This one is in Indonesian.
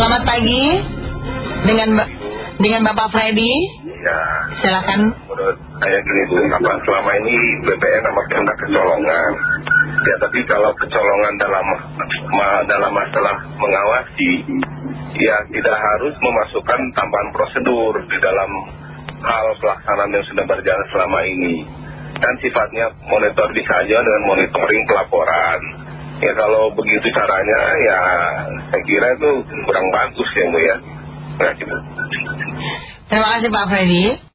Selamat pagi dengan dengan Bapak Freddy. Ya, Silakan. menurut saya gini Bu, apa selama ini BPN amat kena kecolongan. Ya, tapi kalau kecolongan dalam dalam masalah mengawasi, ya tidak harus memasukkan tambahan prosedur di dalam hal pelaksanaan yang sudah berjalan selama ini. Dan sifatnya monitor bisa aja dengan monitoring pelaporan. Ya kalau begitu caranya, ya saya kira itu kurang bagus ya Bu ya. Kasih Bu. Terima kasih Pak Freddy.